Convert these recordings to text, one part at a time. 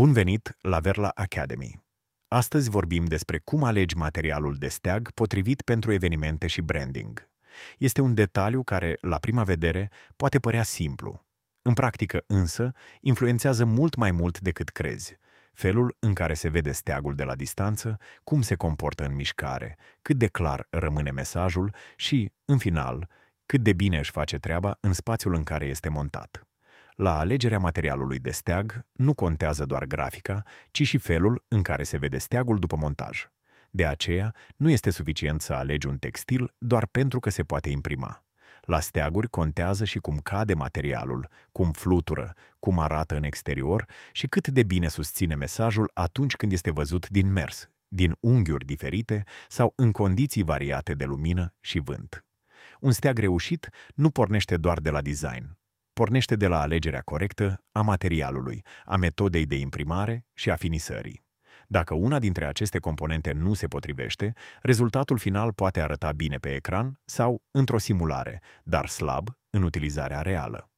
Bun venit la Verla Academy! Astăzi vorbim despre cum alegi materialul de steag potrivit pentru evenimente și branding. Este un detaliu care, la prima vedere, poate părea simplu. În practică, însă, influențează mult mai mult decât crezi. Felul în care se vede steagul de la distanță, cum se comportă în mișcare, cât de clar rămâne mesajul și, în final, cât de bine își face treaba în spațiul în care este montat. La alegerea materialului de steag nu contează doar grafica, ci și felul în care se vede steagul după montaj. De aceea, nu este suficient să alegi un textil doar pentru că se poate imprima. La steaguri contează și cum cade materialul, cum flutură, cum arată în exterior și cât de bine susține mesajul atunci când este văzut din mers, din unghiuri diferite sau în condiții variate de lumină și vânt. Un steag reușit nu pornește doar de la design, pornește de la alegerea corectă a materialului, a metodei de imprimare și a finisării. Dacă una dintre aceste componente nu se potrivește, rezultatul final poate arăta bine pe ecran sau într-o simulare, dar slab în utilizarea reală.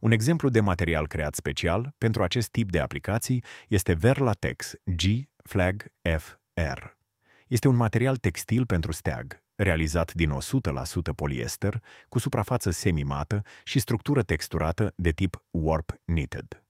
Un exemplu de material creat special pentru acest tip de aplicații este Verlatex G Flag FR. Este un material textil pentru steag, realizat din 100% poliester, cu suprafață semimată și structură texturată de tip warp knitted.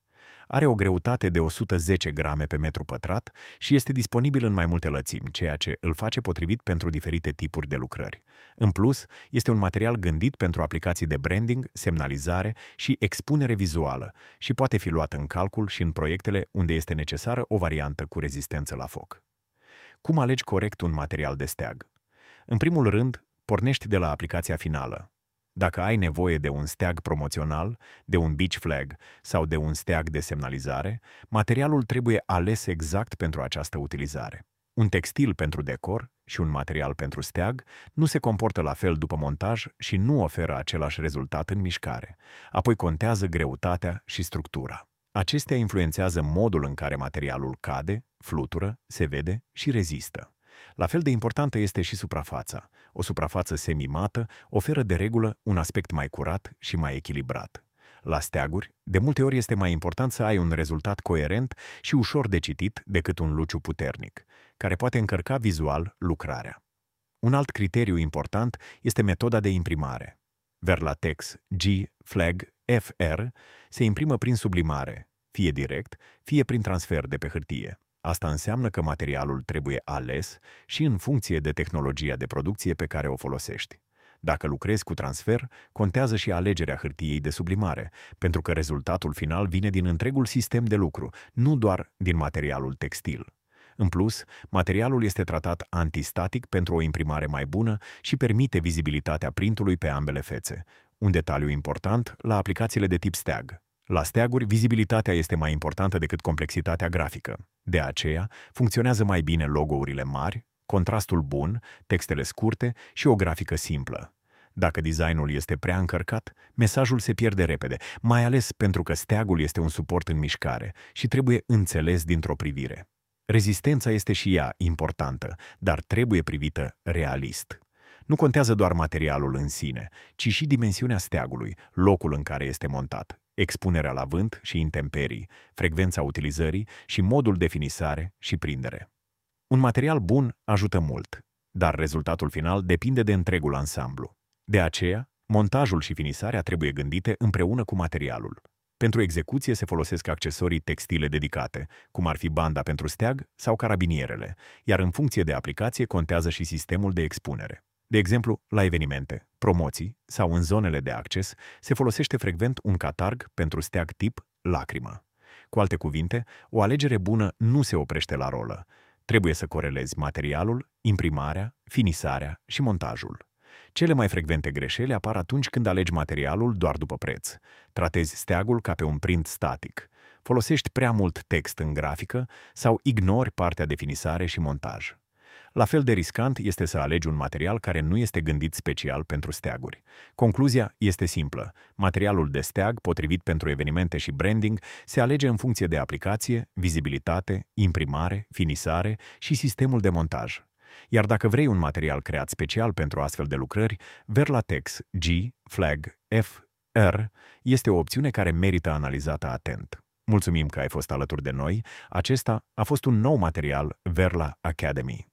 Are o greutate de 110 grame pe metru pătrat și este disponibil în mai multe lățimi, ceea ce îl face potrivit pentru diferite tipuri de lucrări. În plus, este un material gândit pentru aplicații de branding, semnalizare și expunere vizuală și poate fi luat în calcul și în proiectele unde este necesară o variantă cu rezistență la foc. Cum alegi corect un material de steag? În primul rând, pornești de la aplicația finală. Dacă ai nevoie de un steag promoțional, de un beach flag sau de un steag de semnalizare, materialul trebuie ales exact pentru această utilizare. Un textil pentru decor și un material pentru steag nu se comportă la fel după montaj și nu oferă același rezultat în mișcare. Apoi contează greutatea și structura. Acestea influențează modul în care materialul cade, flutură, se vede și rezistă. La fel de importantă este și suprafața. O suprafață semimată oferă de regulă un aspect mai curat și mai echilibrat. La steaguri, de multe ori este mai important să ai un rezultat coerent și ușor de citit decât un luciu puternic, care poate încărca vizual lucrarea. Un alt criteriu important este metoda de imprimare. Verlatex G Flag FR se imprimă prin sublimare, fie direct, fie prin transfer de pe hârtie. Asta înseamnă că materialul trebuie ales și în funcție de tehnologia de producție pe care o folosești. Dacă lucrezi cu transfer, contează și alegerea hârtiei de sublimare, pentru că rezultatul final vine din întregul sistem de lucru, nu doar din materialul textil. În plus, materialul este tratat antistatic pentru o imprimare mai bună și permite vizibilitatea printului pe ambele fețe. Un detaliu important la aplicațiile de tip steag. La steaguri, vizibilitatea este mai importantă decât complexitatea grafică. De aceea, funcționează mai bine logourile mari, contrastul bun, textele scurte și o grafică simplă. Dacă designul este prea încărcat, mesajul se pierde repede, mai ales pentru că steagul este un suport în mișcare și trebuie înțeles dintr-o privire. Rezistența este și ea importantă, dar trebuie privită realist. Nu contează doar materialul în sine, ci și dimensiunea steagului, locul în care este montat, expunerea la vânt și intemperii, frecvența utilizării și modul de finisare și prindere. Un material bun ajută mult, dar rezultatul final depinde de întregul ansamblu. De aceea, montajul și finisarea trebuie gândite împreună cu materialul. Pentru execuție se folosesc accesorii textile dedicate, cum ar fi banda pentru steag sau carabinierele, iar în funcție de aplicație contează și sistemul de expunere. De exemplu, la evenimente, promoții sau în zonele de acces se folosește frecvent un catarg pentru steag tip lacrimă. Cu alte cuvinte, o alegere bună nu se oprește la rolă. Trebuie să corelezi materialul, imprimarea, finisarea și montajul. Cele mai frecvente greșeli apar atunci când alegi materialul doar după preț. Tratezi steagul ca pe un print static. Folosești prea mult text în grafică sau ignori partea de finisare și montaj. La fel de riscant este să alegi un material care nu este gândit special pentru steaguri. Concluzia este simplă. Materialul de steag, potrivit pentru evenimente și branding, se alege în funcție de aplicație, vizibilitate, imprimare, finisare și sistemul de montaj. Iar dacă vrei un material creat special pentru astfel de lucrări, Verlatex G Flag FR este o opțiune care merită analizată atent. Mulțumim că ai fost alături de noi. Acesta a fost un nou material Verla Academy.